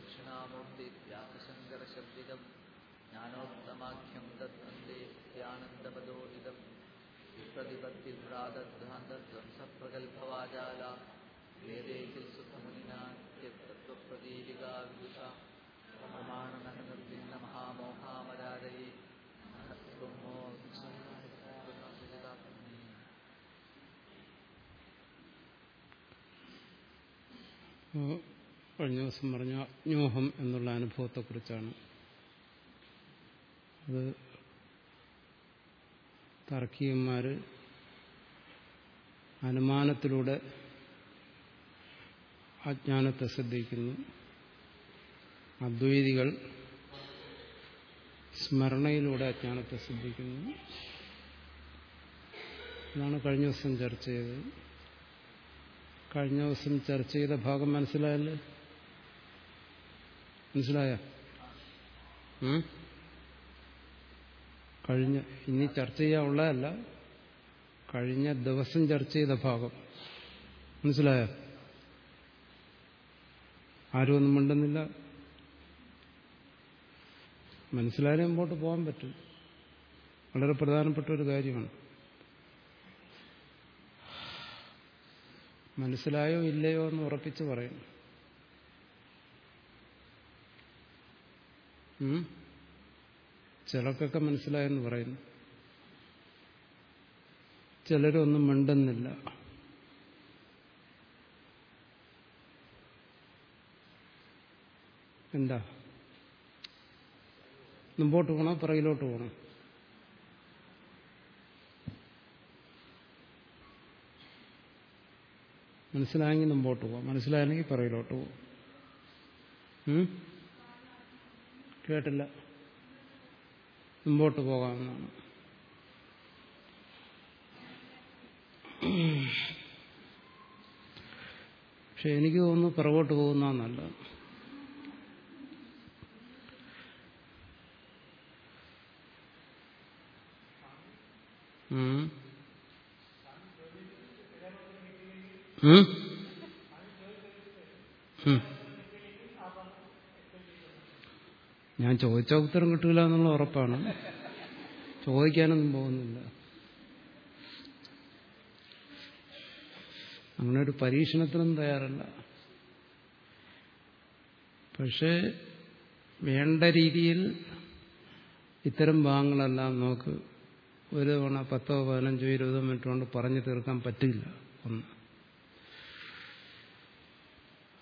ദക്ഷിണാമൂർത്തി വ്യാസശങ്കരശബ്ദിതം ജ്ഞാനോത്തമാഖ്യം തദ്വന്ദേ ധ്യാനന്ദപദോദിതം വിപ്രതിപത്തിവ്രാതധ്വാന്തധ്വംസപ്രഗൽഭവാചാല വേദേകിൽ സുഖമുനിനാത്യത്തത്വപ്രദീപികാ വിദുഷ. പ്രമാണനഹനിർഭിന്ന മഹാമോഹാമരാരയേ മഹത്വമോ കഴിഞ്ഞ ദിവസം പറഞ്ഞ അജ്ഞോഹം എന്നുള്ള അനുഭവത്തെക്കുറിച്ചാണ്. അത് തർക്കീയന്മാർ അനുമാനത്തിലൂടെ അജ്ഞാനത്തെ ശ്രദ്ധിക്കുന്നു. അദ്വൈതികൾ സ്മരണയിലൂടെ അജ്ഞാനത്തെ ശ്രദ്ധിക്കുന്നു. ഇതാണ് കഴിഞ്ഞ ദിവസം ചർച്ച ചെയ്തത്. കഴിഞ്ഞ ദിവസം ചർച്ച ചെയ്ത ഭാഗം മനസ്സിലായല്ലേ? മനസ്സിലായ? കഴിഞ്ഞ ഇനി ചർച്ച ചെയ്യാനുള്ളതല്ല. കഴിഞ്ഞ ദിവസം ചർച്ച ചെയ്ത ഭാഗം. മനസ്സിലായ? ആരും ഒന്നും മിണ്ടുന്നില്ല. മനസ്സിലായാലും മുമ്പോട്ട് പോകാൻ പറ്റും. വളരെ പ്രധാനപ്പെട്ട ഒരു കാര്യമാണ്. മനസ്സിലായോ ഇല്ലയോ എന്ന് ഉറപ്പിച്ച് പറയും. ചിലർക്കൊക്കെ മനസ്സിലായെന്ന് പറയുന്നു. ചിലരൊന്നും മിണ്ടുന്നില്ല. എന്താ? മുമ്പോട്ട് പോകണോ പിറകിലോട്ട് പോകണോ മനസ്സിലായെങ്കിൽ മുമ്പോട്ട് പോവാം. മനസ്സിലായെങ്കിൽ പിറകിലോട്ട് പോവാം. കേട്ടില്ല. മുമ്പോട്ട് പോകാമെന്നാണ്. പക്ഷെ എനിക്ക് തോന്നുന്നു പിറകോട്ട് പോകുന്ന നല്ലത്. ഞാൻ ചോദിച്ച ഉത്തരം കിട്ടില്ല എന്നുള്ള ഉറപ്പാണ്. ചോദിക്കാനൊന്നും പോകുന്നില്ല. അങ്ങനെ ഒരു പരീക്ഷണത്തിനും തയ്യാറല്ല. പക്ഷേ വേണ്ട രീതിയിൽ ഇത്തരം ഭാഗങ്ങളെല്ലാം നമുക്ക് ഒരു തവണ പത്തോ പതിനഞ്ചോ ഇരുപതോ മിനിറ്റ് കൊണ്ട് പറഞ്ഞു തീർക്കാൻ പറ്റില്ല. ഒന്ന്.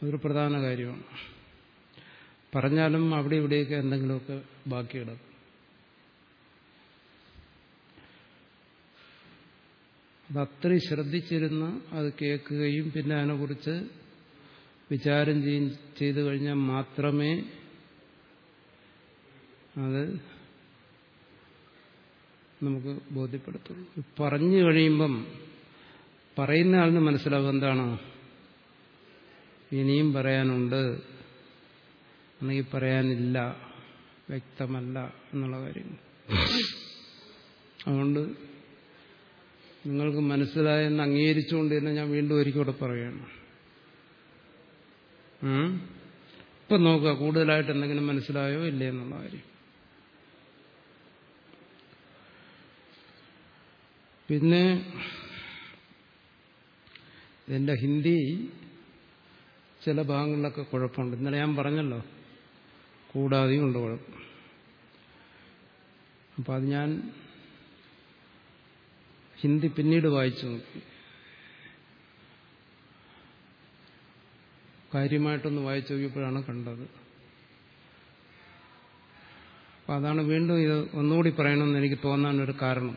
അതൊരു പ്രധാന കാര്യമാണ്. പറഞ്ഞാലും അവിടെ ഇവിടെയൊക്കെ എന്തെങ്കിലുമൊക്കെ ബാക്കി കിടക്കും അത് അത്രയും ശ്രദ്ധിച്ചിരുന്ന് അത് കേൾക്കുകയും പിന്നെ അതിനെക്കുറിച്ച് വിചാരം ചെയ്തു കഴിഞ്ഞാൽ മാത്രമേ അത് നമുക്ക് ബോധ്യപ്പെടുത്തുള്ളൂ. പറഞ്ഞു കഴിയുമ്പം പറയുന്ന ആളിന് മനസ്സിലാവും എന്താണ്? ഇനിയും പറയാനുണ്ട്. അല്ലെങ്കിൽ പറയാനില്ല വ്യക്തമല്ല എന്നുള്ള കാര്യം. അതുകൊണ്ട് നിങ്ങൾക്ക് മനസ്സിലായെന്ന് അംഗീകരിച്ചുകൊണ്ട് തന്നെ ഞാൻ വീണ്ടും ഒരിക്കലൂടെ പറയണം ഇപ്പൊ നോക്കുക കൂടുതലായിട്ട് എന്തെങ്കിലും മനസ്സിലായോ ഇല്ലേ എന്നുള്ള കാര്യം. പിന്നെ ഇതിന്റെ ഹിന്ദി ചില ഭാഗങ്ങളിലൊക്കെ കുഴപ്പമുണ്ട്. ഇന്നലെ ഞാൻ പറഞ്ഞല്ലോ കൂടാതെയും ഉണ്ട് കുഴപ്പം അപ്പം അത് ഞാൻ ഹിന്ദി പിന്നീട് വായിച്ചു നോക്കി. കാര്യമായിട്ടൊന്ന് വായിച്ചു നോക്കിയപ്പോഴാണ് കണ്ടത്. അപ്പം അതാണ് വീണ്ടും ഇത് ഒന്നുകൂടി പറയണമെന്ന് എനിക്ക് തോന്നാനൊരു കാരണം.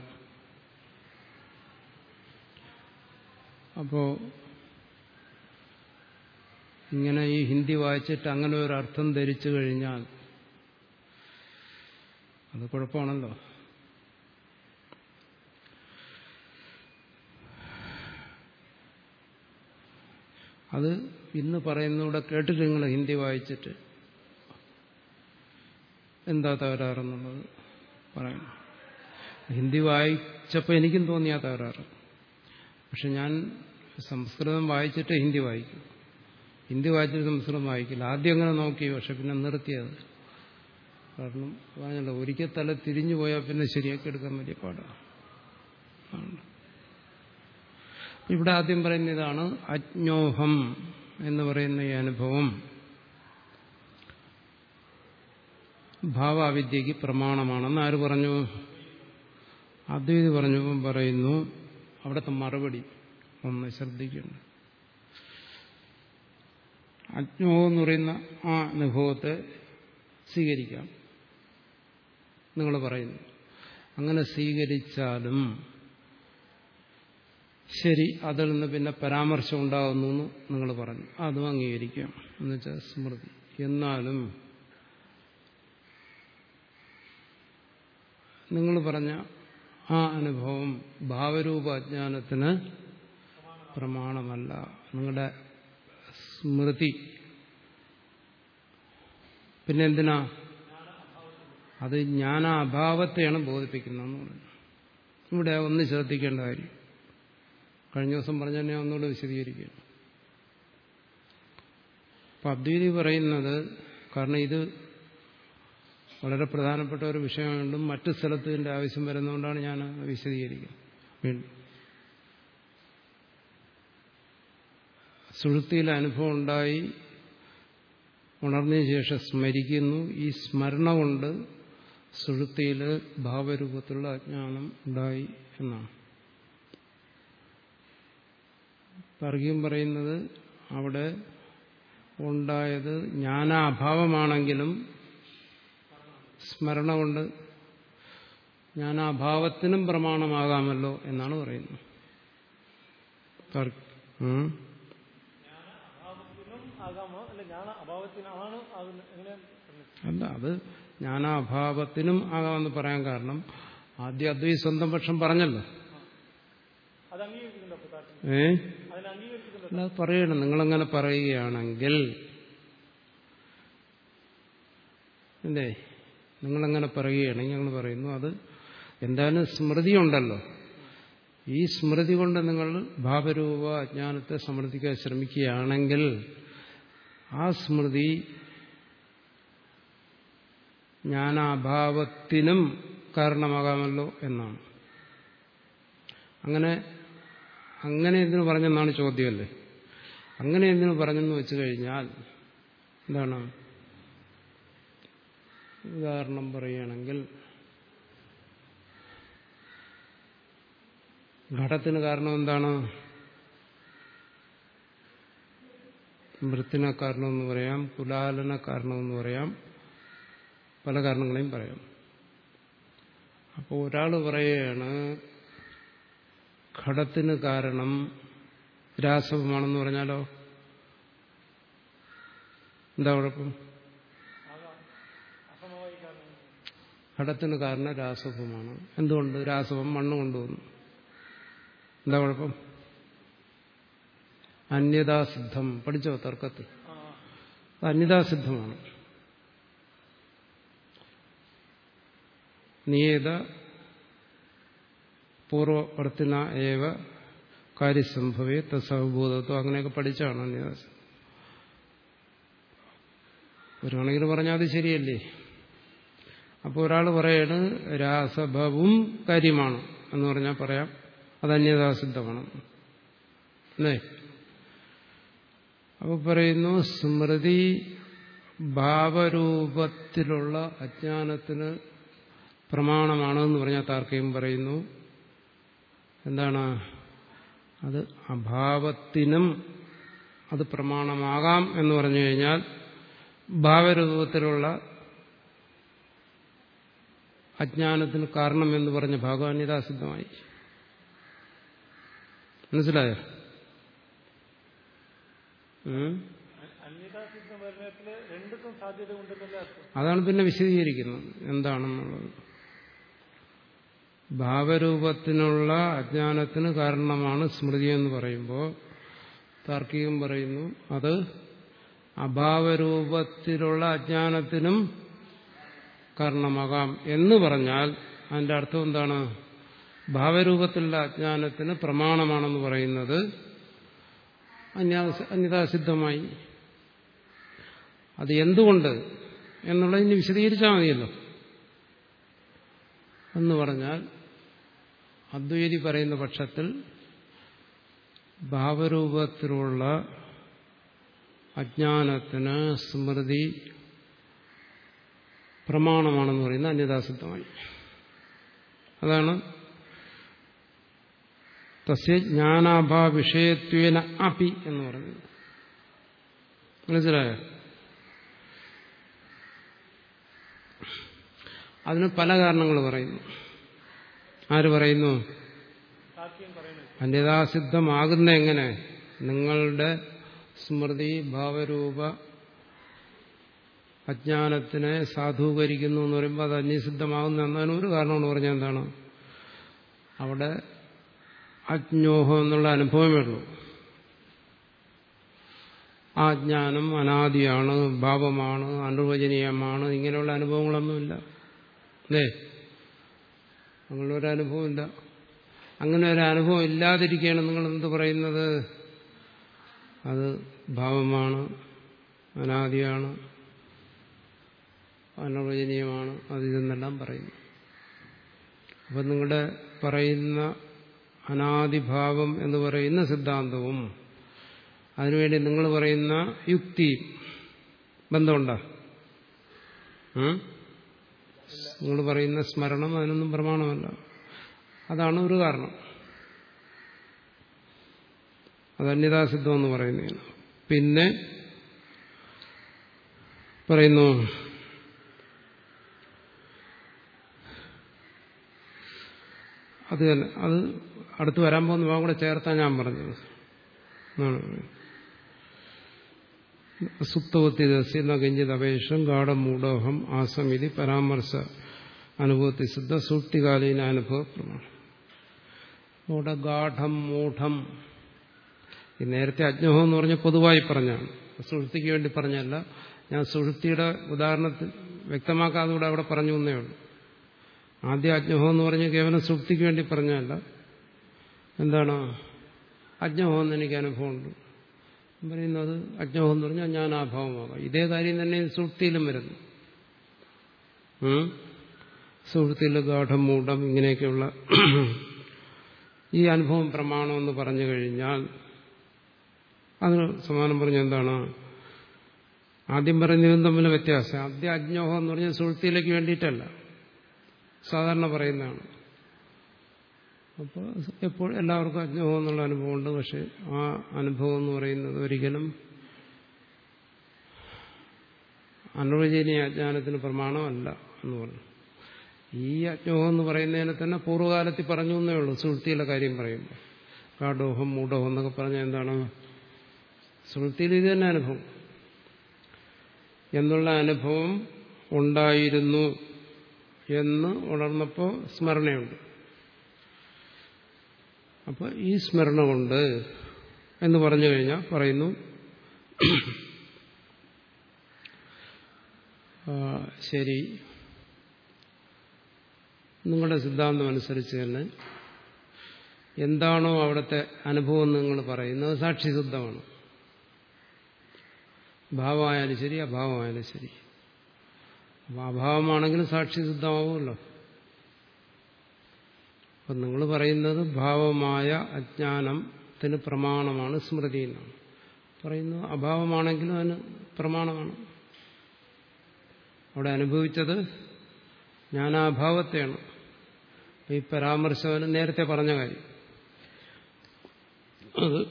അപ്പോൾ ഇങ്ങനെ ഈ ഹിന്ദി വായിച്ചിട്ട് അങ്ങനെ ഒരു അർത്ഥം ധരിച്ചു കഴിഞ്ഞാൽ അത് കുഴപ്പമാണല്ലോ. അത് ഇന്ന് പറയുന്നൂടെ കേട്ടിട്ട് നിങ്ങൾ ഹിന്ദി വായിച്ചിട്ട് എന്താ തകരാറെന്നുള്ളത് പറയണം. ഹിന്ദി വായിച്ചപ്പോൾ എനിക്കും തോന്നിയാ തകരാറ്. പക്ഷെ ഞാൻ സംസ്കൃതം വായിച്ചിട്ട് ഹിന്ദി വായിക്കും. ഹിന്ദി വായിച്ചിട്ട് സംസ്കൃതം വായിക്കില്ല. ആദ്യം അങ്ങനെ നോക്കി പക്ഷെ പിന്നെ നിർത്തിയത്. കാരണം പറഞ്ഞല്ലോ ഒരിക്കൽ തല തിരിഞ്ഞു പോയാൽ പിന്നെ ശരിയാക്കി എടുക്കാൻ വലിയ പാടാണ്. ഇവിടെ ആദ്യം പറയുന്ന ഇതാണ് അജ്ഞോഹം എന്ന് പറയുന്ന ഈ അനുഭവം. ഭാവാവിദ്യക്ക് പ്രമാണമാണെന്ന് ആര് പറഞ്ഞു? അദ്വൈതി പറഞ്ഞപ്പം പറയുന്നു അവിടുത്തെ മറുപടി ഒന്ന് ശ്രദ്ധിക്കുന്നു അജ്ഞോ എന്ന് പറയുന്ന ആ അനുഭവത്തെ സ്വീകരിക്കാം. നിങ്ങൾ പറയുന്നു. അങ്ങനെ സ്വീകരിച്ചാലും ശരി അതിൽ നിന്ന് പിന്നെ പരാമർശം ഉണ്ടാകുന്നു എന്ന് നിങ്ങൾ പറഞ്ഞു. അതും അംഗീകരിക്കാം. എന്നുവെച്ചാൽ സ്മൃതി. എന്നാലും നിങ്ങൾ പറഞ്ഞ ആ അനുഭവം ഭാവരൂപ അജ്ഞാനത്തിന് പ്രമാണമല്ല. നിങ്ങളുടെ സ്മൃതി. പിന്നെ എന്തിനാ അത് ജ്ഞാനാഭാവത്തെയാണ് ബോധിപ്പിക്കുന്നതെന്ന് പറഞ്ഞു. ഇവിടെ ഒന്ന് ശ്രദ്ധിക്കേണ്ട കാര്യം. കഴിഞ്ഞ ദിവസം പറഞ്ഞ തന്നെ ഒന്നുകൂടെ വിശദീകരിക്കുകയാണ് അപ്പൊ അദ്വൈതി പറയുന്നത് കാരണം ഇത് വളരെ പ്രധാനപ്പെട്ട ഒരു വിഷയമുണ്ടും മറ്റു സ്ഥലത്ത് ഇതിന്റെ ആവശ്യം വരുന്നതുകൊണ്ടാണ് ഞാൻ വിശദീകരിക്കുന്നത്. വീണ്ടും. സുഹൃത്തിയിൽ അനുഭവം ഉണ്ടായി. ഉണർന്നതിന് ശേഷം സ്മരിക്കുന്നു. ഈ സ്മരണ കൊണ്ട് സുഹൃത്തിയിൽ ഭാവരൂപത്തിലുള്ള അജ്ഞാനം ഉണ്ടായി എന്നാണ്. പറയും പറയുന്നത് അവിടെ ഉണ്ടായത് ജ്ഞാനാഭാവമാണെങ്കിലും സ്മരണ കൊണ്ട് ജ്ഞാനാഭാവത്തിനും പ്രമാണമാകാമല്ലോ എന്നാണ് പറയുന്നത് തർക്ക- ഉം. അഭാവത്തിനും ആകാമോ അല്ല അത് ജ്ഞാനാഭാവത്തിനും ആകാമെന്ന് പറയാൻ കാരണം ആദ്യം അദ്വൈ സ്വന്തം പക്ഷം പറഞ്ഞല്ലോ. ഏ? അല്ല പറയണം. നിങ്ങളങ്ങനെ പറയുകയാണെങ്കിൽ അല്ലേ? നിങ്ങളങ്ങനെ പറയുകയാണെങ്കിൽ ഞങ്ങൾ പറയുന്നു അത് എന്തായാലും സ്മൃതി ഉണ്ടല്ലോ. ഈ സ്മൃതി കൊണ്ട് നിങ്ങൾ ഭാവരൂപ അജ്ഞാനത്തെ സമർത്ഥിക്കാൻ ശ്രമിക്കുകയാണെങ്കിൽ ആ സ്മൃതി ജ്ഞാനാഭാവത്തിനും കാരണമാകാമല്ലോ എന്നാണ്. അങ്ങനെ അങ്ങനെ എന്തിനു പറഞ്ഞെന്നാണ് ചോദ്യമല്ലേ? അങ്ങനെ എന്തിനു പറഞ്ഞെന്ന് വെച്ചു കഴിഞ്ഞാൽ എന്താണ്? ഉദാഹരണം പറയുകയാണെങ്കിൽ ഘടത്തിന് കാരണം എന്താണ്? മൃത്തിന കാരണമെന്ന് പറയാം കുലാലന കാരണമെന്ന് പറയാം പല കാരണങ്ങളെയും പറയാം. അപ്പോൾ ഒരാൾ പറയുകയാണ് ഘടത്തിന് കാരണം രാസവമാണെന്ന് പറഞ്ഞാലോ? എന്താ കുഴപ്പം? ഘടത്തിന് കാരണം രാസവമാണ്. എന്തുകൊണ്ട്? രാസവം മണ്ണ് കൊണ്ടുവന്നു. എന്താ കുഴപ്പം? അന്യതാസിദ്ധം പഠിച്ചോ തർക്കത്തിൽ? അന്യതാസിദ്ധമാണ് നിയേത പൂർവവർത്തിന ഏവ കാര്യസംഭവേ തസവബോധത്വം അങ്ങനെയൊക്കെ പഠിച്ചാണ് അന്യതാസിദ്ധം ഒരാണെങ്കിലും പറഞ്ഞാൽ അത് ശരിയല്ലേ? അപ്പോൾ ഒരാൾ പറയാണ് രാസഭവും കാര്യമാണ് എന്ന് പറഞ്ഞാൽ പറയാം. അത് അന്യതാസിദ്ധമാണ് അല്ലേ? അപ്പോൾ പറയുന്നു സ്മൃതി ഭാവരൂപത്തിലുള്ള അജ്ഞാനത്തിന് പ്രമാണമാണെന്ന് പറഞ്ഞാൽ താർക്കയും പറയുന്നു. എന്താണ്? അത് അഭാവത്തിനും അത് പ്രമാണമാകാം എന്ന് പറഞ്ഞു കഴിഞ്ഞാൽ ഭാവരൂപത്തിലുള്ള അജ്ഞാനത്തിന് കാരണം എന്ന് പറഞ്ഞ ഭഗവാൻ ഇതാസിദ്ധമായി മനസ്സിലായോ ഉം? അന്യതാസിദ്ധ വർണത്തിൽ രണ്ടുക്കും സാധ്യത ഉണ്ടെന്നല്ലേ അർത്ഥം അതാണ് പിന്നെ വിശദീകരിക്കുന്നത്. എന്താണെന്നുള്ളത്? ഭാവരൂപത്തിനുള്ള അജ്ഞാനത്തിന് കാരണമാണ് സ്മൃതി എന്ന് പറയുമ്പോൾ താർക്കികം പറയുന്നു അത് അഭാവരൂപത്തിലുള്ള അജ്ഞാനത്തിനും കാരണമാകാം എന്ന് പറഞ്ഞാൽ അതിന്റെ അർത്ഥം എന്താണ്? ഭാവരൂപത്തിലുള്ള അജ്ഞാനത്തിന് പ്രമാണമാണെന്ന് പറയുന്നത് അന്യതാസിദ്ധമായി. അത് എന്തുകൊണ്ട് എന്നുള്ളത് ഇനി വിശദീകരിച്ചാൽ മതിയല്ലോ. എന്ന് പറഞ്ഞാൽ അദ്വൈതി പറയുന്ന പക്ഷത്തിൽ ഭാവരൂപത്തിലുള്ള അജ്ഞാനത്തിന് സ്മൃതി പ്രമാണമാണെന്ന് പറയുന്ന അന്യതാസിദ്ധമായി. അതാണ് തസ്യ വിഷയത്വേന അപി എന്ന് പറഞ്ഞു മനസ്സിലായോ? അതിന് പല കാരണങ്ങൾ പറയുന്നു. ആര് പറയുന്നു? അന്യതാസിദ്ധമാകുന്ന എങ്ങനെ? നിങ്ങളുടെ സ്മൃതി ഭാവരൂപ അജ്ഞാനത്തിനെ സാധൂകരിക്കുന്നു എന്ന് പറയുമ്പോൾ അത് അന്യസിദ്ധമാകുന്ന എന്നതിന് ഒരു കാരണമെന്ന് പറഞ്ഞാൽ എന്താണ്? അവിടെ അജ്ഞോഹം എന്നുള്ള അനുഭവമേ ഉള്ളൂ. ആ ജ്ഞാനം അനാദിയാണ് ഭാവമാണ് അനുവചനീയമാണ് ഇങ്ങനെയുള്ള അനുഭവങ്ങളൊന്നുമില്ല. അല്ലേ? അങ്ങനെയുള്ള ഒരു അനുഭവമില്ല. അങ്ങനെ ഒരു അനുഭവം ഇല്ലാതിരിക്കുകയാണ് നിങ്ങൾ എന്ത് പറയുന്നത്? അത് ഭാവമാണ് അനാദിയാണ് അനുവചനീയമാണ് അത് ഇതെന്നെല്ലാം പറയുന്നു. അപ്പം നിങ്ങളുടെ പറയുന്ന അനാദിഭാവം എന്ന് പറയുന്ന സിദ്ധാന്തവും. അതിനുവേണ്ടി നിങ്ങൾ പറയുന്ന യുക്തി ബന്ധമുണ്ടോ? നിങ്ങൾ പറയുന്ന സ്മരണം അതിനൊന്നും പ്രമാണമല്ല. അതാണ് ഒരു കാരണം. അത് അന്യതാസിദ്ധം എന്ന് പറയുന്നതാണ്. പിന്നെ പറയുന്നു അത് തന്നെ അത് അടുത്ത് വരാൻ പോകുന്ന ഭാഗം കൂടെ ചേർത്താൻ ഞാൻ പറഞ്ഞത് സുപ്തവത്തിദസ്യ നകിഞ്ചിത് അപേക്ഷം ഗാഠമൂഢോഹം ആസമിതി പരാമർശ അനുഭവത്തി സിദ്ധ സൂക്തികാലീന അനുഭവ പ്രമാണം അവിടെ ഗാഠം മൂഢം ഈ നേരത്തെ അജ്ഞോഹം എന്ന് പറഞ്ഞ പൊതുവായി പറഞ്ഞാണ്. സുഹൃത്തിക്ക് വേണ്ടി പറഞ്ഞല്ല. ഞാൻ സുഹൃത്തിയുടെ ഉദാഹരണത്തിൽ വ്യക്തമാക്കാതെ കൂടെ അവിടെ പറഞ്ഞു എന്നേ ഉള്ളൂ. ആദ്യ അജ്ഞോഹം എന്ന് പറഞ്ഞ് കേവലം സുഹൃത്തിക്ക് വേണ്ടി പറഞ്ഞല്ല. എന്താണ്? അജ്ഞഹോന്ന് എനിക്ക് അനുഭവമുണ്ട്. പറയുന്നത് അജ്ഞോഹം എന്ന് പറഞ്ഞാൽ ഞാൻ അഭാവമാകാം ഇതേ കാര്യം തന്നെ സുഹൃത്തിയിലും വരുന്നു. സുഹൃത്തിൽ മൂഢം ഇങ്ങനെയൊക്കെയുള്ള ഈ അനുഭവം പ്രമാണം എന്ന് പറഞ്ഞു കഴിഞ്ഞാൽ അതിന് സമാനം പറഞ്ഞ എന്താണ്? ആദ്യം പറയുന്നതും തമ്മിൽ വ്യത്യാസം. ആദ്യ അജ്ഞോഹം എന്ന് പറഞ്ഞാൽ സുഹൃത്തിയിലേക്ക് വേണ്ടിയിട്ടല്ല. സാധാരണ പറയുന്നതാണ്. അപ്പോൾ എപ്പോൾ എല്ലാവർക്കും അജ്ഞോഹം എന്നുള്ള അനുഭവമുണ്ട്. പക്ഷെ ആ അനുഭവം എന്ന് പറയുന്നത് ഒരിക്കലും അനുവചനീയ അജ്ഞാനത്തിന് പ്രമാണമല്ല എന്ന് പറഞ്ഞു. ഈ അജ്ഞോഹം എന്ന് പറയുന്നതിനെ തന്നെ പൂർവകാലത്തിൽ പറഞ്ഞു എന്നേ ഉള്ളൂ. സുഹൃത്തിയിലെ കാര്യം പറയുമ്പോൾ. കാടോഹം മൂഢോഹം എന്നൊക്കെ പറഞ്ഞാൽ എന്താണ്? സുഹൃത്തിയിൽ ഇത് തന്നെ അനുഭവം. എന്നുള്ള അനുഭവം ഉണ്ടായിരുന്നു എന്ന് ഉണർന്നപ്പോൾ സ്മരണയുണ്ട്. അപ്പോൾ ഈ സ്മരണ കൊണ്ട് എന്ന് പറഞ്ഞു കഴിഞ്ഞാൽ പറയുന്നു ശരി. നിങ്ങളുടെ സിദ്ധാന്തം അനുസരിച്ച് തന്നെ എന്താണോ അവിടുത്തെ അനുഭവം നിങ്ങൾ പറയുന്നത് സാക്ഷി സിദ്ധമാണ് ഭാവമായാലും ശരി അഭാവമായാലും ശരി. അഭാവമാണെങ്കിലും സാക്ഷിശുദ്ധമാവുമല്ലോ അപ്പം നിങ്ങൾ പറയുന്നത് ഭാവമായ അജ്ഞാനത്തിന് പ്രമാണമാണ് സ്മൃതി എന്നാണ്. പറയുന്നു അഭാവമാണെങ്കിലും അതിന് പ്രമാണമാണ്. അവിടെ അനുഭവിച്ചത് ജ്ഞാനാഭാവത്തെയാണ്. ഈ പരാമർശവന് നേരത്തെ പറഞ്ഞ കാര്യം. അത്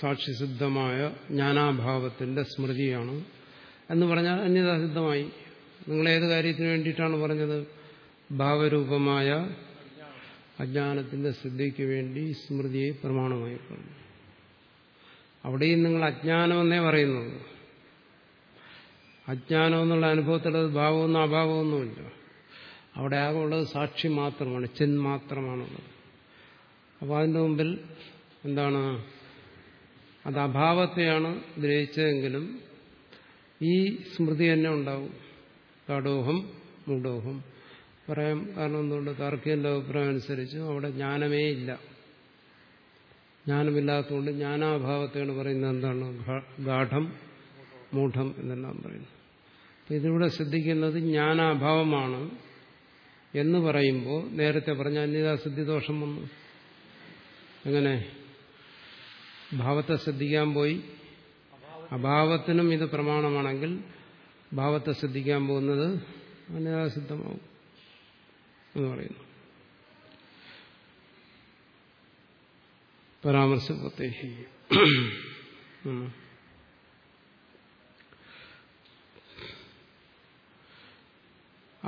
സാക്ഷിസിദ്ധമായ ജ്ഞാനാഭാവത്തിന്റെ സ്മൃതിയാണ് എന്ന് പറഞ്ഞാൽ അന്യതാസിദ്ധമായി നിങ്ങൾ കാര്യത്തിന് വേണ്ടിയിട്ടാണ് പറഞ്ഞത്? ഭാവരൂപമായ അജ്ഞാനത്തിന്റെ സിദ്ധിക്ക് വേണ്ടി സ്മൃതിയെ പ്രമാണമായി പറഞ്ഞു അവിടെയും നിങ്ങൾ അജ്ഞാനമെന്നേ പറയുന്നുള്ളൂ. അജ്ഞാനം എന്നുള്ള അനുഭവത്തിലത് ഭാവമൊന്നും അഭാവമൊന്നുമില്ല. അവിടെ ആകെ ഉള്ളത് സാക്ഷി മാത്രമാണ് ചിൻ മാത്രമാണുള്ളത്. അപ്പോൾ അതിന്റെ മുമ്പിൽ എന്താണ്? അത് അഭാവത്തെയാണ് ഗ്രഹിച്ചതെങ്കിലും ഈ സ്മൃതി തന്നെ ഉണ്ടാവും. കാടോഹം മൂടോഹം പറയാം കാരണം എന്തുകൊണ്ട്? താർക്കികന്റെ അഭിപ്രായം അനുസരിച്ച് അവിടെ ജ്ഞാനമേ ഇല്ല. ജ്ഞാനമില്ലാത്തതുകൊണ്ട് ജ്ഞാനാഭാവത്തെയാണ് പറയുന്നത് എന്താണ്? ഗാഠം മൂഢം എന്നെല്ലാം പറയുന്നത്. അപ്പം ഇതിലൂടെ ശ്രദ്ധിക്കുന്നത് ജ്ഞാനാഭാവമാണ് എന്ന് പറയുമ്പോൾ നേരത്തെ പറഞ്ഞ അന്യതാസിദ്ധി ദോഷം വന്നു. എങ്ങനെ? ഭാവത്തെ ശ്രദ്ധിക്കാൻ പോയി. അഭാവത്തിനും ഇത് പ്രമാണമാണെങ്കിൽ ഭാവത്തെ ശ്രദ്ധിക്കാൻ പോകുന്നത് അന്യതാസിദ്ധമാവും എന്ന് പറയുന്നു. പരാമർശത്തെ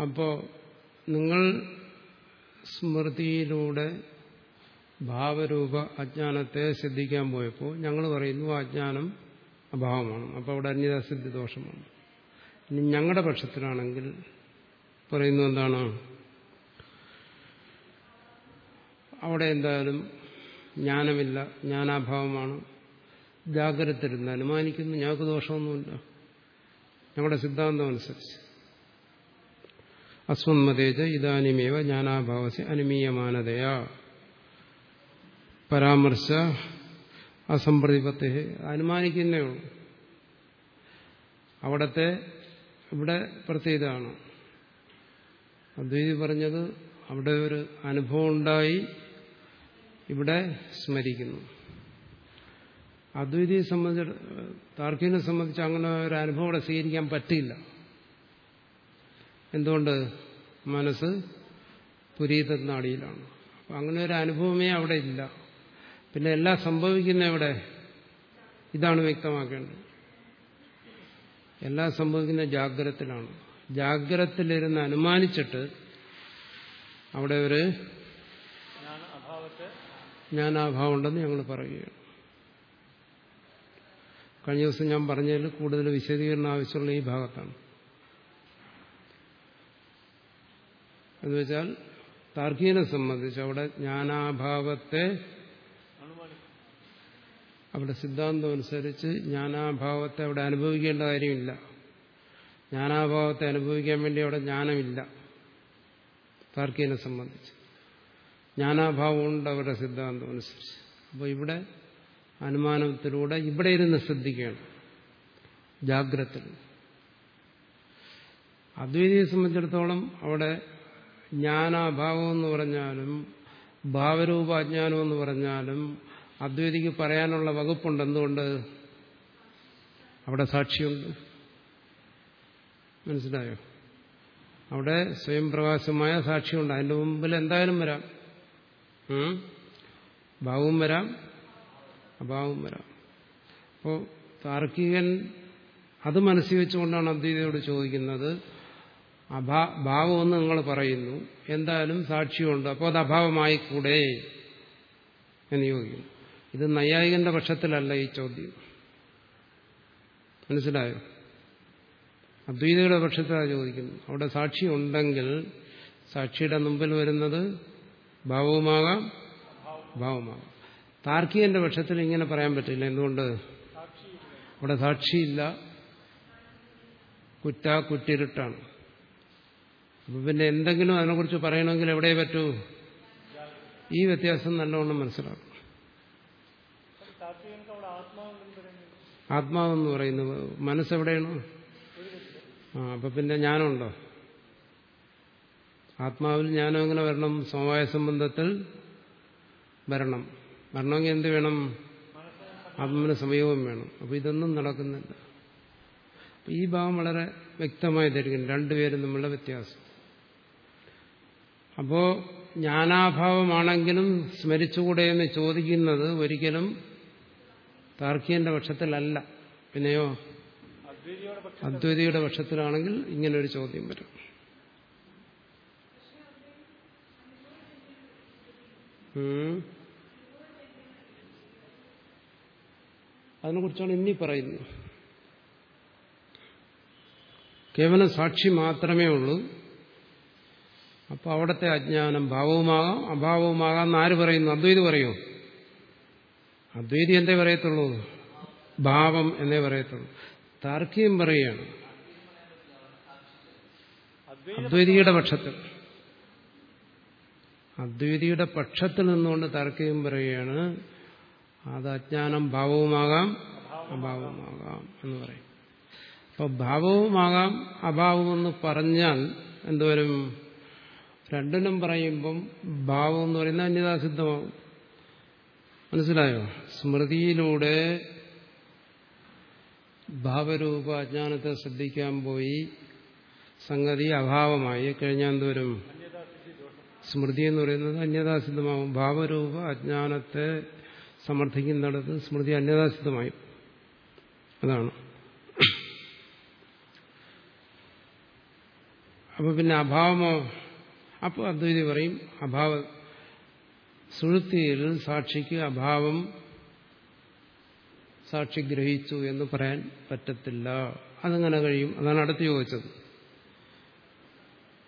അപ്പോ നിങ്ങൾ സ്മൃതിയിലൂടെ ഭാവരൂപ അജ്ഞാനത്തെ സിദ്ധിക്കാൻ പോയപ്പോൾ ഞങ്ങൾ പറയുന്നു അജ്ഞാനം അഭാവമാണ്. അപ്പോൾ അവിടെ അന്യതാസിദ്ധി ദോഷമാണ് ഇനി ഞങ്ങളുടെ പക്ഷത്തിലാണെങ്കിൽ പറയുന്നു എന്താണ്? അവിടെ എന്തായാലും ജ്ഞാനമില്ല ജ്ഞാനാഭാവമാണ്. ജാഗ്രതരുന്ന് അനുമാനിക്കുന്നു ഞങ്ങൾക്ക് ദോഷമൊന്നുമില്ല. ഞങ്ങളുടെ സിദ്ധാന്തം അനുസരിച്ച്. അസ്മന്മതേജ ഇതാനിമേവ ജ്ഞാനാഭാവസെ അനുമീയമാനതയാ. പരാമർശ അസംപ്രതിപത്തെ അനുമാനിക്കുന്നേ ഉള്ളൂ. അവിടത്തെ ഇവിടെ പ്രത്യേകതാണ് അദ്വൈതി പറഞ്ഞത് അവിടെ ഒരു അനുഭവം ഉണ്ടായി ഇവിടെ സ്മരിക്കുന്നു. അദ്വൈതിയെ സംബന്ധിച്ച് താർക്കിനെ സംബന്ധിച്ച് അങ്ങനെ ഒരു അനുഭവം അവിടെ സ്വീകരിക്കാൻ പറ്റില്ല എന്തുകൊണ്ട്? മനസ്സ് പുരീത നാടിയിലാണ് അപ്പം അങ്ങനെ ഒരു അനുഭവമേ അവിടെ ഇല്ല. പിന്നെ എല്ലാം സംഭവിക്കുന്ന എവിടെ? ഇതാണ് വ്യക്തമാക്കേണ്ടത്. എല്ലാം സംഭവിക്കുന്ന ജാഗ്രതത്തിലാണ്. ജാഗ്രതത്തിലിരുന്ന് അനുമാനിച്ചിട്ട് അവിടെ ഒരു ജ്ഞാനാഭാവം ഉണ്ടെന്ന് ഞങ്ങൾ പറയുകയാണ്. കഴിഞ്ഞ ദിവസം ഞാൻ പറഞ്ഞതിൽ കൂടുതൽ വിശദീകരണം ആവശ്യമുള്ള ഈ ഭാഗത്താണ്. എന്നുവെച്ചാൽ താർക്കീനെ സംബന്ധിച്ച് അവിടെ ജ്ഞാനാഭാവത്തെ അവിടെ സിദ്ധാന്തം അനുസരിച്ച് ജ്ഞാനാഭാവത്തെ അവിടെ അനുഭവിക്കേണ്ട കാര്യമില്ല. ജ്ഞാനാഭാവത്തെ അനുഭവിക്കാൻ വേണ്ടി അവിടെ ജ്ഞാനമില്ല താർക്കീനെ സംബന്ധിച്ച്. ജ്ഞാനാഭാവമുണ്ട് അവരുടെ സിദ്ധാന്തം അനുസരിച്ച്. അപ്പോൾ ഇവിടെ അനുമാനത്തിലൂടെ ഇവിടെ ഇരുന്ന് ശ്രദ്ധിക്കുകയാണ് ജാഗ്രത അദ്വൈതിയെ സംബന്ധിച്ചിടത്തോളം അവിടെ ജ്ഞാനാഭാവം എന്ന് പറഞ്ഞാലും ഭാവരൂപ അജ്ഞാനം എന്ന് പറഞ്ഞാലും അദ്വൈതിക്ക് പറയാനുള്ള വകുപ്പുണ്ട്. എന്തുകൊണ്ട്? അവിടെ സാക്ഷിയുണ്ട്. മനസ്സിലായോ? അവിടെ സ്വയം പ്രകാശമായ സാക്ഷിയുണ്ട്. അതിന്റെ മുമ്പിൽ എന്തായാലും വരാം? ഭാവവും വരാം അഭാവവും വരാം. അപ്പോൾ താർക്കികൻ അത് മനസ്സിൽ വെച്ചുകൊണ്ടാണ് അദ്വൈതയോട് ചോദിക്കുന്നത് അഭാ ഭാവമെന്ന് നിങ്ങൾ പറയുന്നു എന്തായാലും സാക്ഷിയുണ്ട് അപ്പോൾ അത് അഭാവമായിക്കൂടെ എന്ന് ചോദിക്കുന്നു. ഇത് നൈയായികന്റെ പക്ഷത്തിലല്ല ഈ ചോദ്യം. മനസ്സിലായോ? അദ്വൈതയുടെ പക്ഷത്തിലാണ് ചോദിക്കുന്നത്. അവിടെ സാക്ഷി ഉണ്ടെങ്കിൽ സാക്ഷിയുടെ മുമ്പിൽ വരുന്നത് ഭാവവുമാകാം ഭാവമാകാം. താർക്കികന്റെ പക്ഷത്തിൽ ഇങ്ങനെ പറയാൻ പറ്റില്ല. എന്തുകൊണ്ട്? അവിടെ സാക്ഷിയില്ല. കുറ്റ കുറ്റിരുട്ടാണ്. അപ്പൊ പിന്നെ എന്തെങ്കിലും അതിനെക്കുറിച്ച് പറയണമെങ്കിൽ എവിടെ പറ്റൂ? ഈ വ്യത്യാസം നല്ലവണ്ണം മനസ്സിലാക്കും. ആത്മാവെന്നും പറയുന്നത് മനസ്സെവിടെയാണ്? ആ അപ്പൊ പിന്നെ ജ്ഞാനമുണ്ടോ ആത്മാവിൽ ജ്ഞാനം എങ്ങനെ വരണം സമവായ സംബന്ധത്തിൽ വരണം. വരണമെങ്കിൽ എന്ത് വേണം? ആത്മാവിന് സമയവും വേണം. അപ്പൊ ഇതൊന്നും നടക്കുന്നില്ല. ഈ ഭാവം വളരെ വ്യക്തമായി ധരിക്കുന്നു. രണ്ടുപേരും തമ്മിലുള്ള വ്യത്യാസം. അപ്പോ ജ്ഞാനാഭാവമാണെങ്കിലും സ്മരിച്ചുകൂടെ എന്ന് ചോദിക്കുന്നത് ഒരിക്കലും താർക്കികന്റെ പക്ഷത്തിലല്ല. പിന്നെയോ? അദ്വൈതിയുടെ പക്ഷത്തിലാണെങ്കിൽ ഇങ്ങനൊരു ചോദ്യം വരും. അതിനെക്കുറിച്ചാണ് ഇനി പറയുന്നത്. കേവലം സാക്ഷി മാത്രമേ ഉള്ളൂ. അപ്പൊ അവിടുത്തെ അജ്ഞാനം ഭാവവുമാകാം അഭാവവുമാകാം എന്ന് ആര് പറയുന്നു? അദ്വൈത് പറയൂ? അദ്വൈതി എന്തേ പറയത്തുള്ളൂ? ഭാവം എന്നേ പറയത്തുള്ളൂ. താർക്കികം പറയുകയാണ്. അദ്വൈതിയുടെ പക്ഷത്തിൽ അദ്വൈതിയുടെ പക്ഷത്തിൽ നിന്നുകൊണ്ട് തർക്കം പറയുകയാണ് അത് അജ്ഞാനം ഭാവവുമാകാം അഭാവവുമാകാം എന്ന് പറയും. അപ്പോൾ ഭാവവുമാകാം അഭാവമെന്ന് പറഞ്ഞാൽ എന്തുവരും രണ്ടിനും പറയുമ്പം ഭാവം എന്ന് പറയുന്നത് അന്യതാസിദ്ധമാകും മനസ്സിലായോ? സ്മൃതിയിലൂടെ ഭാവരൂപ അജ്ഞാനത്തെ ശ്രദ്ധിക്കാൻ പോയി സംഗതി അഭാവമായി. കഴിഞ്ഞാൽ എന്തോരും? സ്മൃതി എന്ന് പറയുന്നത് അന്യതാസിദ്ധമാകും ഭാവരൂപ അജ്ഞാനത്തെ സമർത്ഥിക്കുന്നിടത്ത് സ്മൃതി അന്യതാസിദ്ധമായി അതാണ്. അപ്പൊ പിന്നെ അഭാവമോ? അപ്പോൾ അദ്വൈതി പറയും അഭാവ സുഴുത്തിയിൽ സാക്ഷിക്ക് അഭാവം സാക്ഷി ഗ്രഹിച്ചു എന്ന് പറയാൻ പറ്റത്തില്ല. അതങ്ങനെ കഴിയും? അതാണ് അടുത്ത് ചോദിച്ചത്.